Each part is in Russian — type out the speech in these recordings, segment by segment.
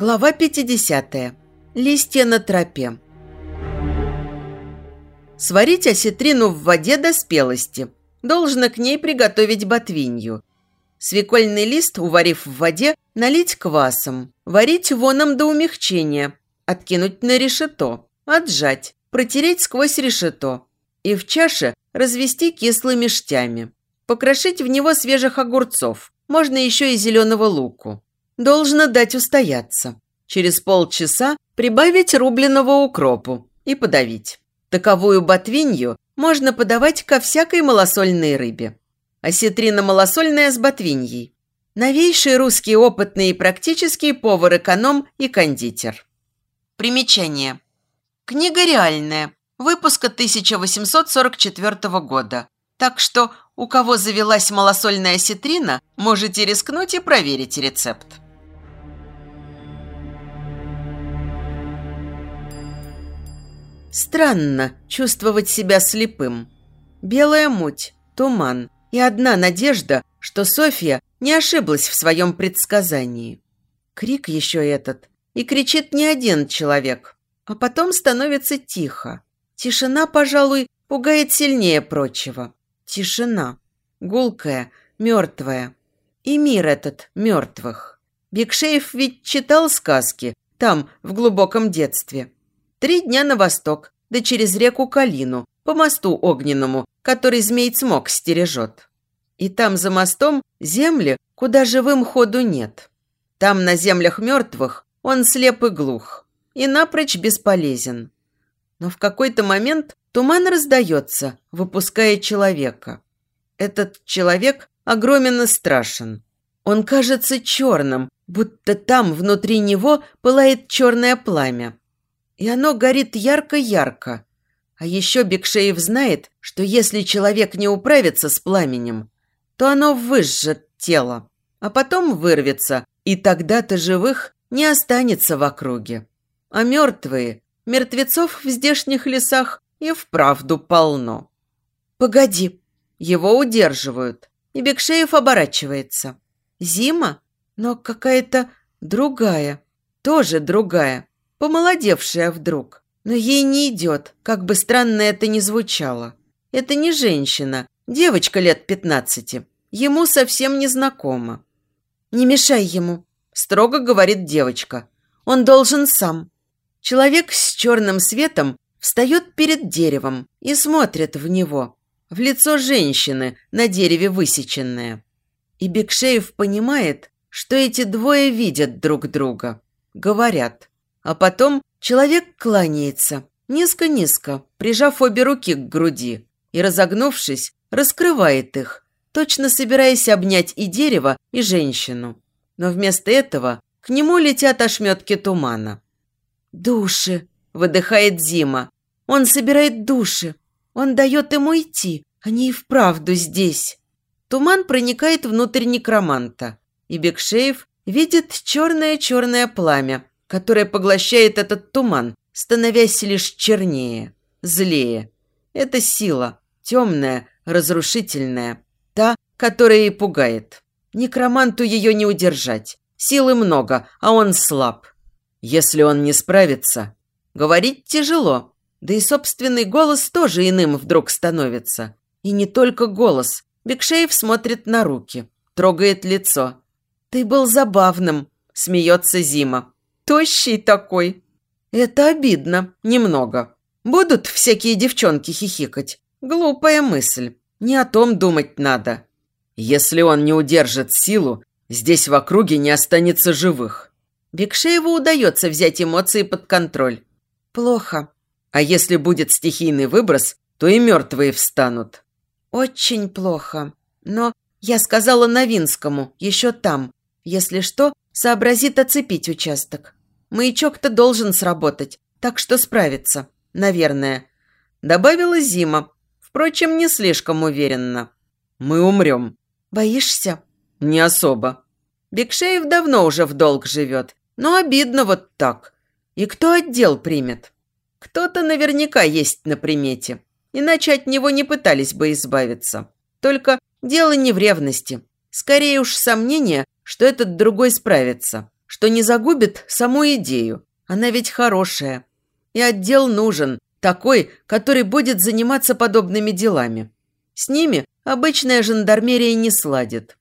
Глава 50. Листья на тропе. Сварить осетрину в воде до спелости. Должно к ней приготовить ботвинью. Свекольный лист, уварив в воде, налить квасом. Варить воном до умягчения. Откинуть на решето. Отжать. Протереть сквозь решето. И в чаше развести кислыми штями. Покрошить в него свежих огурцов. Можно еще и зеленого луку. Должно дать устояться. Через полчаса прибавить рубленого укропу и подавить. Таковую ботвинью можно подавать ко всякой малосольной рыбе. Осетрина малосольная с ботвиньей. Новейший русский опытный и практический повар-эконом и кондитер. Примечание. Книга реальная, выпуска 1844 года. Так что, у кого завелась малосольная осетрина, можете рискнуть и проверить рецепт. Странно чувствовать себя слепым. Белая муть, туман и одна надежда, что Софья не ошиблась в своем предсказании. Крик еще этот. И кричит не один человек. А потом становится тихо. Тишина, пожалуй, пугает сильнее прочего. Тишина. Гулкая, мертвая. И мир этот мертвых. Бекшеев ведь читал сказки там, в глубоком детстве. Три дня на восток, да через реку Калину, по мосту огненному, который змей Цмок стережет. И там за мостом земли, куда живым ходу нет. Там на землях мертвых он слеп и глух, и напрочь бесполезен. Но в какой-то момент туман раздается, выпуская человека. Этот человек огромен и страшен. Он кажется черным, будто там внутри него пылает черное пламя и оно горит ярко-ярко. А еще Бекшеев знает, что если человек не управится с пламенем, то оно выжжет тело, а потом вырвется, и тогда-то живых не останется в округе. А мертвые, мертвецов в здешних лесах и вправду полно. «Погоди!» Его удерживают, и Бекшеев оборачивается. Зима, но какая-то другая, тоже другая помолодевшая вдруг. Но ей не идет, как бы странно это ни звучало. Это не женщина, девочка лет пятнадцати. Ему совсем не знакома. «Не мешай ему», – строго говорит девочка. «Он должен сам». Человек с черным светом встает перед деревом и смотрит в него, в лицо женщины, на дереве высеченное. И Бекшеев понимает, что эти двое видят друг друга, говорят. А потом человек кланяется, низко-низко, прижав обе руки к груди, и, разогнувшись, раскрывает их, точно собираясь обнять и дерево, и женщину. Но вместо этого к нему летят ошметки тумана. «Души!» – выдыхает Зима. «Он собирает души. Он дает ему идти. Они и вправду здесь». Туман проникает внутрь некроманта, и Бекшеев видит черное-черное пламя, которая поглощает этот туман, становясь лишь чернее, злее. Это сила, темная, разрушительная, та, которая и пугает. Некроманту ее не удержать. Силы много, а он слаб. Если он не справится, говорить тяжело. Да и собственный голос тоже иным вдруг становится. И не только голос. Бекшеев смотрит на руки, трогает лицо. «Ты был забавным», – смеется Зима. Тощий такой. Это обидно. Немного. Будут всякие девчонки хихикать. Глупая мысль. Не о том думать надо. Если он не удержит силу, здесь в округе не останется живых. Бекшееву удается взять эмоции под контроль. Плохо. А если будет стихийный выброс, то и мертвые встанут. Очень плохо. Но я сказала Новинскому, еще там. Если что, сообразит оцепить участок. Маячок-то должен сработать, так что справится, наверное. Добавила Зима, впрочем, не слишком уверенно. Мы умрем. Боишься? Не особо. Бекшеев давно уже в долг живет, но обидно вот так. И кто отдел примет? Кто-то наверняка есть на примете, иначе от него не пытались бы избавиться. Только дело не в ревности. Скорее уж сомнение, что этот другой справится что не загубит саму идею. Она ведь хорошая. И отдел нужен, такой, который будет заниматься подобными делами. С ними обычная жандармерия не сладит.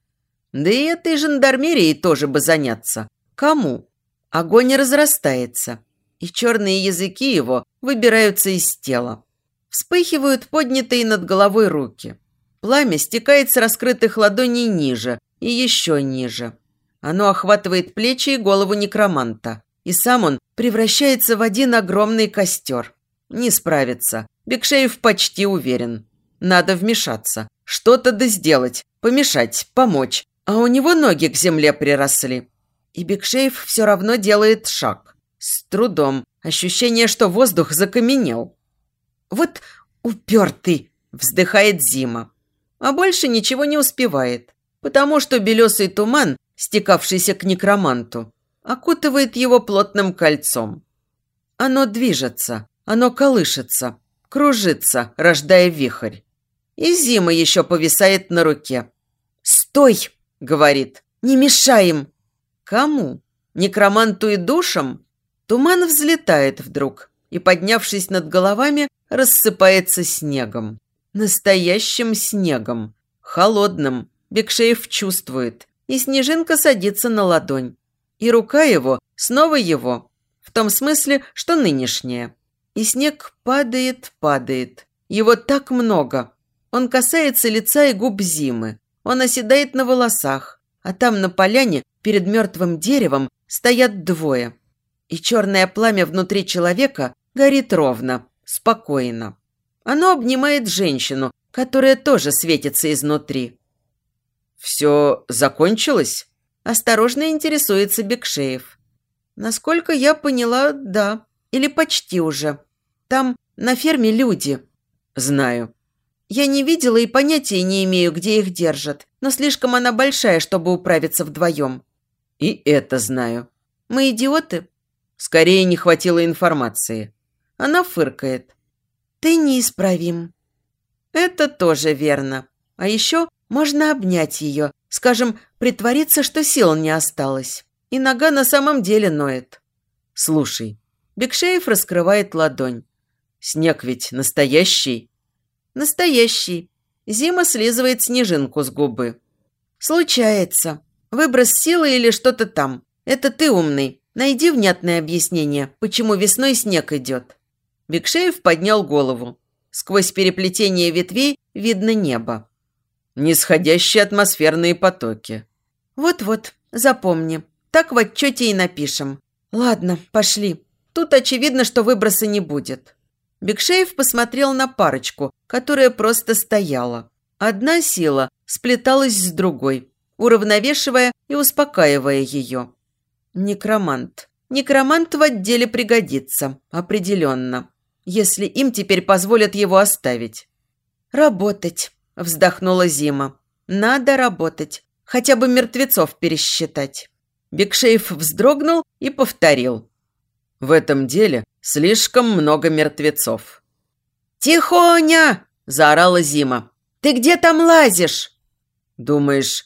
Да и этой жандармерией тоже бы заняться. Кому? Огонь разрастается, и черные языки его выбираются из тела. Вспыхивают поднятые над головой руки. Пламя стекает с раскрытых ладоней ниже и еще ниже. Оно охватывает плечи и голову некроманта, и сам он превращается в один огромный костер. Не справится. Бекшеев почти уверен. Надо вмешаться. Что-то да сделать. Помешать, помочь. А у него ноги к земле приросли. И Бекшеев все равно делает шаг. С трудом. Ощущение, что воздух закаменел. «Вот упертый!» – вздыхает Зима. А больше ничего не успевает, потому что белесый туман, стекавшийся к некроманту, окутывает его плотным кольцом. Оно движется, оно колышется, кружится, рождая вихрь. И Зима еще повисает на руке. «Стой!» – говорит. «Не мешаем!» «Кому? Некроманту и душам?» Туман взлетает вдруг и, поднявшись над головами, рассыпается снегом. Настоящим снегом. Холодным. Бекшеев чувствует. И снежинка садится на ладонь. И рука его снова его. В том смысле, что нынешняя. И снег падает, падает. Его так много. Он касается лица и губ зимы. Он оседает на волосах. А там на поляне перед мертвым деревом стоят двое. И черное пламя внутри человека горит ровно, спокойно. Оно обнимает женщину, которая тоже светится изнутри. «Все закончилось?» – осторожно интересуется Бекшеев. «Насколько я поняла, да. Или почти уже. Там на ферме люди». «Знаю». «Я не видела и понятия не имею, где их держат, но слишком она большая, чтобы управиться вдвоем». «И это знаю». «Мы идиоты?» «Скорее не хватило информации». Она фыркает. «Ты неисправим». Это тоже верно. А еще можно обнять ее, скажем, притвориться, что сил не осталось. И нога на самом деле ноет. Слушай, Бекшеев раскрывает ладонь. Снег ведь настоящий? Настоящий. Зима слизывает снежинку с губы. Случается. Выброс силы или что-то там. Это ты умный. Найди внятное объяснение, почему весной снег идет. Бекшеев поднял голову. Сквозь переплетение ветвей видно небо. Нисходящие атмосферные потоки. Вот-вот, запомни. Так в отчете и напишем. Ладно, пошли. Тут очевидно, что выброса не будет. Бекшеев посмотрел на парочку, которая просто стояла. Одна сила сплеталась с другой, уравновешивая и успокаивая ее. Некромант. Некромант в отделе пригодится, определенно если им теперь позволят его оставить. «Работать», – вздохнула Зима. «Надо работать. Хотя бы мертвецов пересчитать». Бекшеев вздрогнул и повторил. «В этом деле слишком много мертвецов». «Тихоня!» – заорала Зима. «Ты где там лазишь?» «Думаешь...»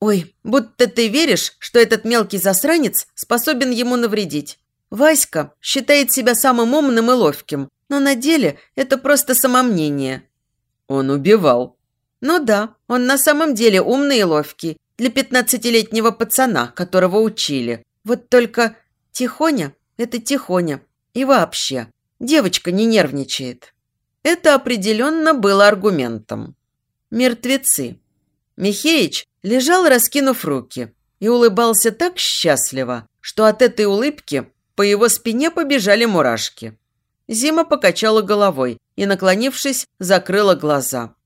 «Ой, будто ты веришь, что этот мелкий засранец способен ему навредить. Васька считает себя самым умным и ловким, но на деле это просто самомнение. Он убивал. Ну да, он на самом деле умный и ловкий. Для пятнадцатилетнего пацана, которого учили. Вот только Тихоня – это Тихоня. И вообще, девочка не нервничает. Это определенно было аргументом. Мертвецы. Михеич лежал, раскинув руки, и улыбался так счастливо, что от этой улыбки по его спине побежали мурашки. Зима покачала головой и, наклонившись, закрыла глаза.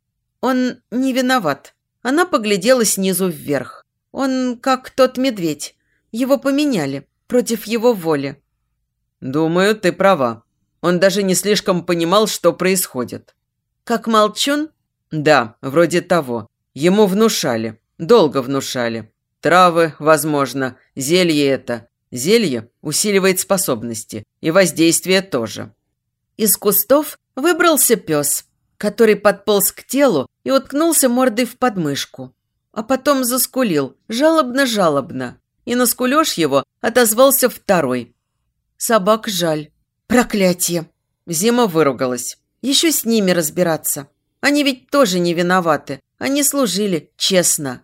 Он не виноват. Она поглядела снизу вверх. Он как тот медведь. Его поменяли против его воли. «Думаю, ты права. Он даже не слишком понимал, что происходит». «Как молчун?» «Да, вроде того. Ему внушали. Долго внушали. Травы, возможно, зелье это. Зелье усиливает способности, и воздействие тоже. Из кустов выбрался пес, который подполз к телу и уткнулся мордой в подмышку. А потом заскулил, жалобно-жалобно. и на скулёж его отозвался второй. Собак жаль. Проклятие. Зима выругалась. Еще с ними разбираться. Они ведь тоже не виноваты. Они служили честно.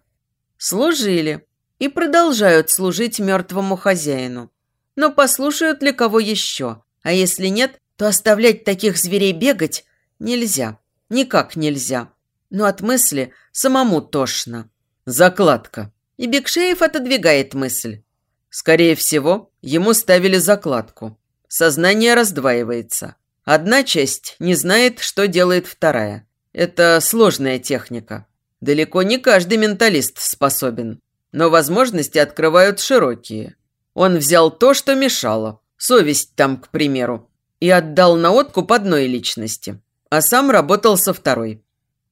Служили. И продолжают служить мертвому хозяину. Но послушают ли кого еще? А если нет, то оставлять таких зверей бегать нельзя. Никак нельзя. Но от мысли самому тошно. Закладка. И Бекшеев отодвигает мысль. Скорее всего, ему ставили закладку. Сознание раздваивается. Одна часть не знает, что делает вторая. Это сложная техника. Далеко не каждый менталист способен. Но возможности открывают широкие. Он взял то, что мешало. Совесть там, к примеру. И отдал на откуп одной личности. А сам работал со второй.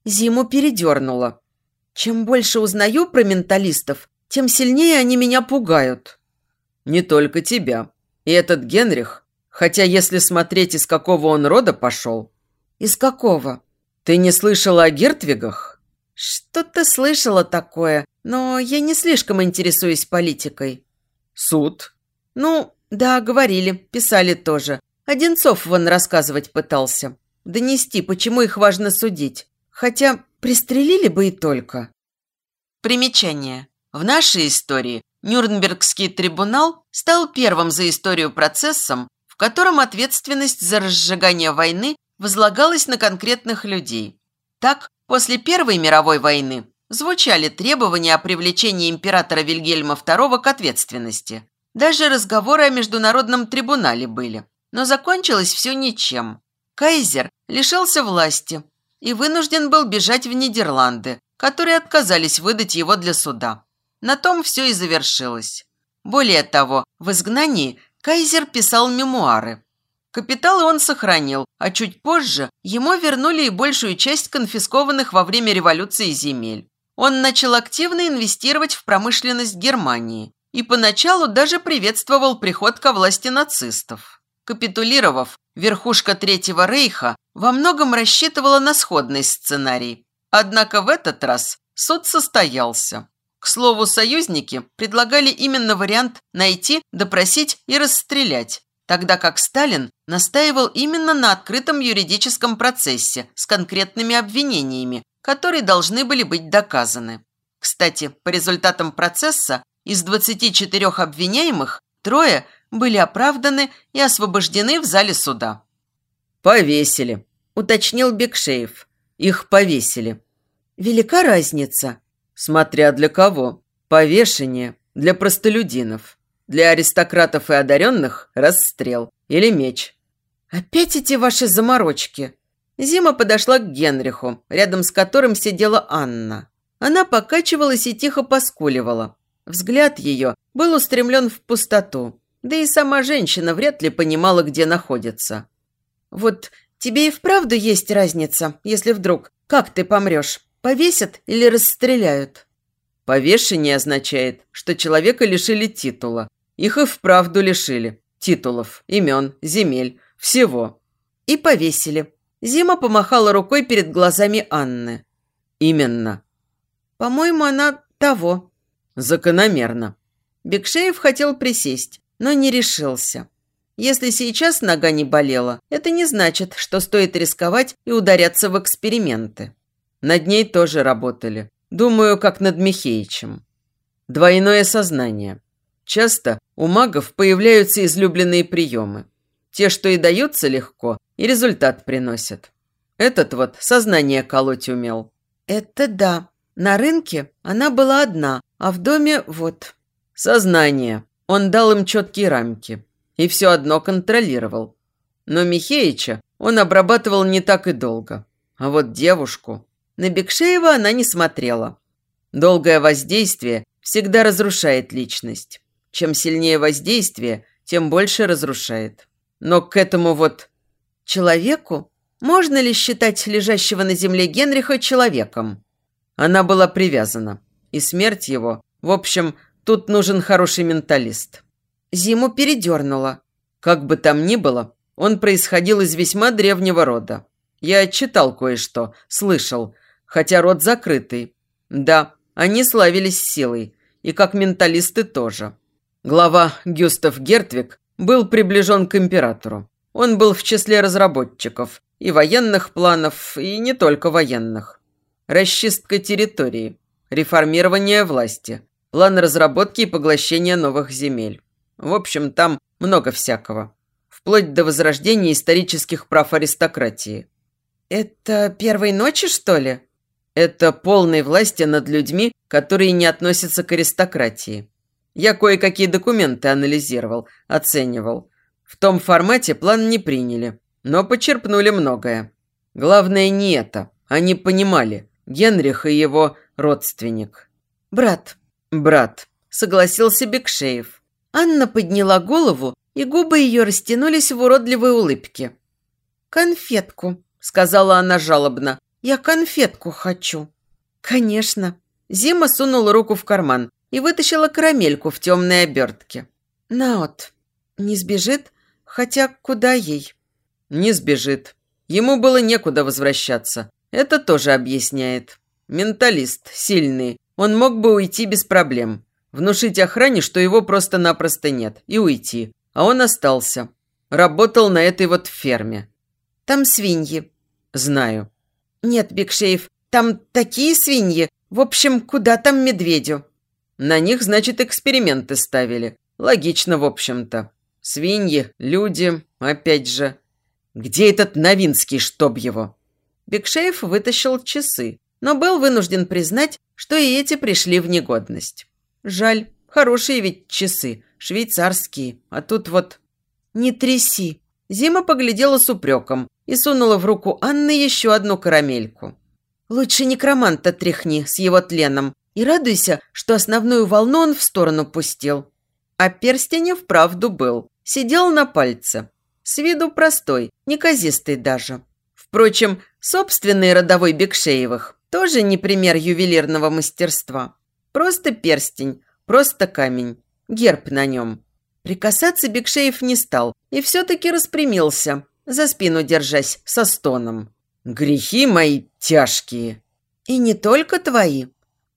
Зиму передернуло. Чем больше узнаю про менталистов, тем сильнее они меня пугают. Не только тебя. И этот Генрих, хотя если смотреть, из какого он рода пошел... Из какого? Ты не слышала о Гертвигах? Что-то слышала такое, но я не слишком интересуюсь политикой. Суд? Ну, да, говорили, писали тоже. Одинцов вон рассказывать пытался. Донести, почему их важно судить. Хотя пристрелили бы и только. Примечание. В нашей истории Нюрнбергский трибунал стал первым за историю процессом, в котором ответственность за разжигание войны возлагалась на конкретных людей. Так, после Первой мировой войны звучали требования о привлечении императора Вильгельма II к ответственности. Даже разговоры о международном трибунале были. Но закончилось все ничем. Кайзер лишился власти и вынужден был бежать в Нидерланды, которые отказались выдать его для суда. На том все и завершилось. Более того, в изгнании Кайзер писал мемуары. Капиталы он сохранил, а чуть позже ему вернули и большую часть конфискованных во время революции земель. Он начал активно инвестировать в промышленность Германии и поначалу даже приветствовал приход ко власти нацистов. Капитулировав, верхушка Третьего Рейха во многом рассчитывала на сходный сценарий. Однако в этот раз суд состоялся. К слову, союзники предлагали именно вариант найти, допросить и расстрелять, тогда как Сталин настаивал именно на открытом юридическом процессе с конкретными обвинениями, которые должны были быть доказаны. Кстати, по результатам процесса из 24 обвиняемых трое были оправданы и освобождены в зале суда. «Повесили», – уточнил Бекшеев. «Их повесили». «Велика разница», Смотря для кого. Повешение для простолюдинов. Для аристократов и одаренных – расстрел или меч. Опять эти ваши заморочки. Зима подошла к Генриху, рядом с которым сидела Анна. Она покачивалась и тихо поскуливала. Взгляд ее был устремлен в пустоту. Да и сама женщина вряд ли понимала, где находится. «Вот тебе и вправду есть разница, если вдруг, как ты помрешь, Повесят или расстреляют? Повешение означает, что человека лишили титула. Их и вправду лишили. Титулов, имен, земель, всего. И повесили. Зима помахала рукой перед глазами Анны. Именно. По-моему, она того. Закономерно. Бекшеев хотел присесть, но не решился. Если сейчас нога не болела, это не значит, что стоит рисковать и ударяться в эксперименты. Над ней тоже работали. Думаю, как над Михеичем. Двойное сознание. Часто у магов появляются излюбленные приемы. Те, что и даются легко, и результат приносят. Этот вот сознание колоть умел. Это да. На рынке она была одна, а в доме вот. Сознание. Он дал им четкие рамки. И все одно контролировал. Но Михеича он обрабатывал не так и долго. А вот девушку... На Бекшеева она не смотрела. Долгое воздействие всегда разрушает личность. Чем сильнее воздействие, тем больше разрушает. Но к этому вот человеку можно ли считать лежащего на земле Генриха человеком? Она была привязана. И смерть его, в общем, тут нужен хороший менталист. Зиму передернула. Как бы там ни было, он происходил из весьма древнего рода. Я читал кое-что, слышал, хотя рот закрытый. Да, они славились силой, и как менталисты тоже. Глава Гюстав Гертвик был приближен к императору. Он был в числе разработчиков и военных планов, и не только военных. Расчистка территории, реформирование власти, план разработки и поглощения новых земель. В общем, там много всякого. Вплоть до возрождения исторических прав аристократии. «Это первой ночи, что ли?» «Это полной власти над людьми, которые не относятся к аристократии. Я кое-какие документы анализировал, оценивал. В том формате план не приняли, но почерпнули многое. Главное не это. Они понимали. Генрих и его родственник. «Брат». «Брат», – согласился Бекшеев. Анна подняла голову, и губы ее растянулись в уродливой улыбке. «Конфетку», – сказала она жалобно. «Я конфетку хочу». «Конечно». Зима сунула руку в карман и вытащила карамельку в темной обертке. «Наот, не сбежит?» Хотя куда ей? Не сбежит. Ему было некуда возвращаться. Это тоже объясняет. Менталист, сильный. Он мог бы уйти без проблем. Внушить охране, что его просто-напросто нет, и уйти. А он остался. Работал на этой вот ферме. Там свиньи. Знаю. Нет, Бигшеев, там такие свиньи. В общем, куда там медведю? На них, значит, эксперименты ставили. Логично, в общем-то. Свиньи, люди, опять же. Где этот Новинский, чтоб его? Бекшеев вытащил часы, но был вынужден признать, что и эти пришли в негодность. Жаль, хорошие ведь часы, швейцарские, а тут вот... «Не тряси!» Зима поглядела с упреком и сунула в руку Анны еще одну карамельку. «Лучше некроманта тряхни с его тленом и радуйся, что основную волну он в сторону пустил. А перстень вправду был. Сидел на пальце. С виду простой, неказистый даже. Впрочем, собственный родовой Бекшеевых тоже не пример ювелирного мастерства. Просто перстень, просто камень, герб на нем. Прикасаться Бекшеев не стал и все-таки распрямился, за спину держась со стоном. «Грехи мои тяжкие!» «И не только твои.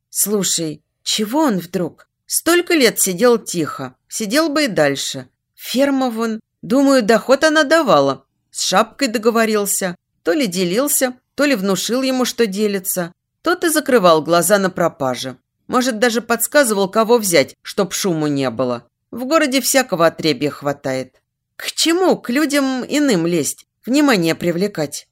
Слушай, чего он вдруг? Столько лет сидел тихо, сидел бы и дальше. Ферма вон, думаю, доход она давала. С шапкой договорился, то ли делился, то ли внушил ему, что делится. Тот и закрывал глаза на пропаже. Может, даже подсказывал, кого взять, чтоб шуму не было. В городе всякого отребья хватает. К чему к людям иным лезть, внимание привлекать?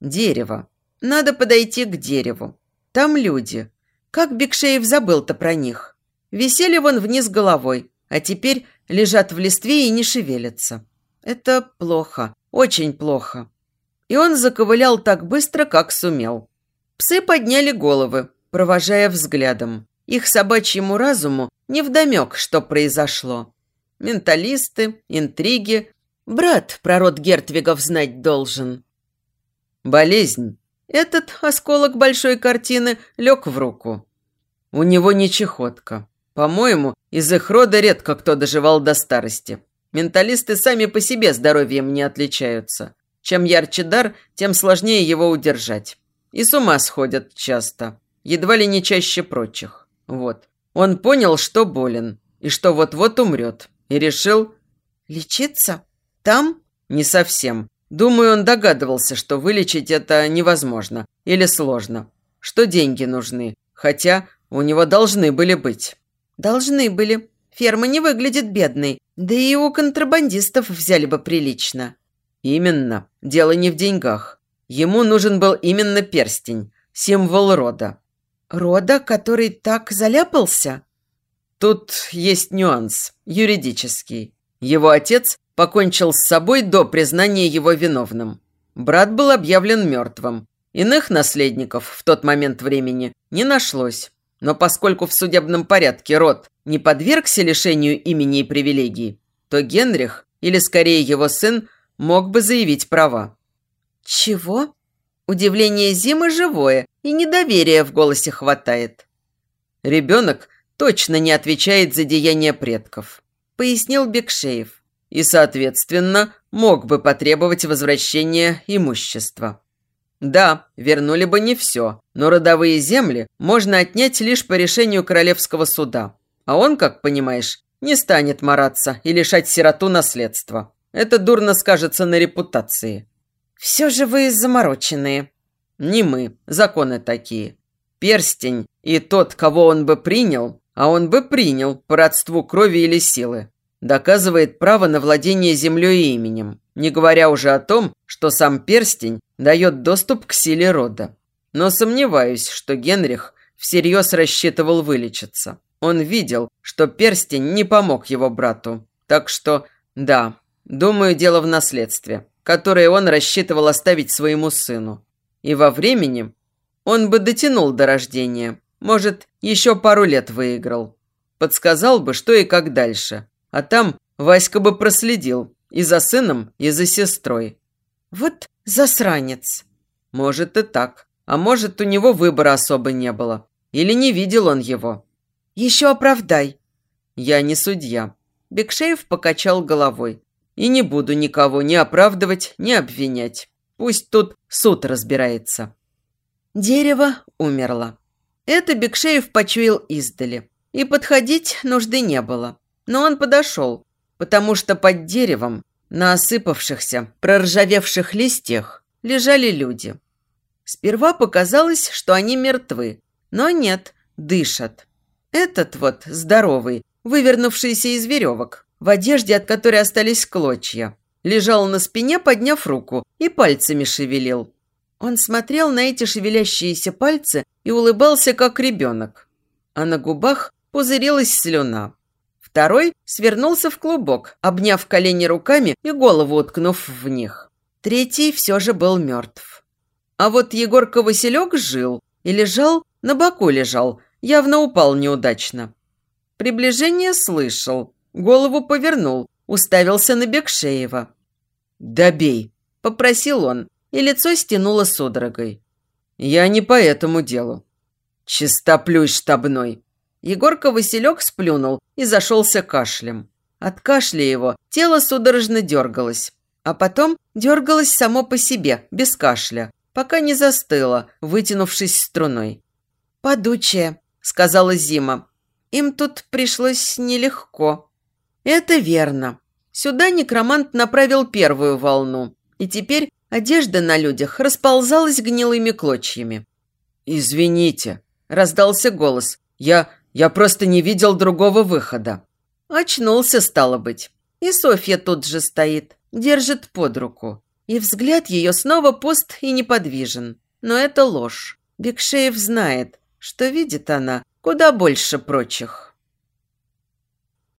Дерево. Надо подойти к дереву. Там люди. Как Бекшеев забыл-то про них? Висели вон вниз головой, а теперь лежат в листве и не шевелятся. Это плохо, очень плохо. И он заковылял так быстро, как сумел. Псы подняли головы, провожая взглядом. Их собачьему разуму невдомек, что произошло. Менталисты, интриги. Брат про род Гертвигов знать должен. Болезнь. Этот осколок большой картины лег в руку. У него не чехотка. По-моему, из их рода редко кто доживал до старости. Менталисты сами по себе здоровьем не отличаются. Чем ярче дар, тем сложнее его удержать. И с ума сходят часто. Едва ли не чаще прочих. Вот. Он понял, что болен. И что вот-вот умрет. И решил... Лечиться? Там? Не совсем. Думаю, он догадывался, что вылечить это невозможно. Или сложно. Что деньги нужны. Хотя у него должны были быть. Должны были. Ферма не выглядит бедной. Да и у контрабандистов взяли бы прилично. Именно. Дело не в деньгах. Ему нужен был именно перстень. Символ рода. Рода, который так заляпался? Тут есть нюанс. Юридический. Его отец покончил с собой до признания его виновным. Брат был объявлен мертвым. Иных наследников в тот момент времени не нашлось. Но поскольку в судебном порядке род не подвергся лишению имени и привилегий, то Генрих, или скорее его сын, мог бы заявить права. «Чего?» Удивление Зимы живое, и недоверия в голосе хватает. «Ребенок точно не отвечает за деяния предков», – пояснил Бекшеев. «И, соответственно, мог бы потребовать возвращения имущества». Да, вернули бы не все, но родовые земли можно отнять лишь по решению королевского суда. А он, как понимаешь, не станет мараться и лишать сироту наследства. Это дурно скажется на репутации. Все же вы замороченные. Не мы, законы такие. Перстень и тот, кого он бы принял, а он бы принял по родству крови или силы, доказывает право на владение землей и именем, не говоря уже о том, что сам перстень дает доступ к силе рода. Но сомневаюсь, что Генрих всерьез рассчитывал вылечиться. Он видел, что перстень не помог его брату. Так что, да, думаю, дело в наследстве, которое он рассчитывал оставить своему сыну. И во времени он бы дотянул до рождения. Может, еще пару лет выиграл. Подсказал бы, что и как дальше. А там Васька бы проследил и за сыном, и за сестрой. Вот засранец. Может и так. А может, у него выбора особо не было. Или не видел он его. Еще оправдай. Я не судья. Бекшеев покачал головой. И не буду никого ни оправдывать, ни обвинять. Пусть тут суд разбирается. Дерево умерло. Это Бекшеев почуял издали. И подходить нужды не было. Но он подошел, потому что под деревом, на осыпавшихся, проржавевших листьях, лежали люди. Сперва показалось, что они мертвы, но нет, дышат. Этот вот, здоровый, вывернувшийся из веревок, в одежде, от которой остались клочья, лежал на спине, подняв руку, и пальцами шевелил. Он смотрел на эти шевелящиеся пальцы и улыбался, как ребенок. А на губах пузырилась слюна. Второй свернулся в клубок, обняв колени руками и голову уткнув в них. Третий все же был мертв. А вот Егорка Василек жил и лежал, на боку лежал, явно упал неудачно. Приближение слышал, голову повернул, уставился на Бекшеева. «Добей», – попросил он, и лицо стянуло судорогой. «Я не по этому делу. Чистоплюй штабной». Егорка Василек сплюнул и зашелся кашлем. От кашля его тело судорожно дергалось, а потом дергалось само по себе, без кашля, пока не застыло, вытянувшись струной. «Подучая», – сказала Зима. «Им тут пришлось нелегко». «Это верно. Сюда некромант направил первую волну, и теперь Одежда на людях расползалась гнилыми клочьями. «Извините», – раздался голос. «Я... я просто не видел другого выхода». Очнулся, стало быть. И Софья тут же стоит, держит под руку. И взгляд ее снова пуст и неподвижен. Но это ложь. Бекшеев знает, что видит она куда больше прочих.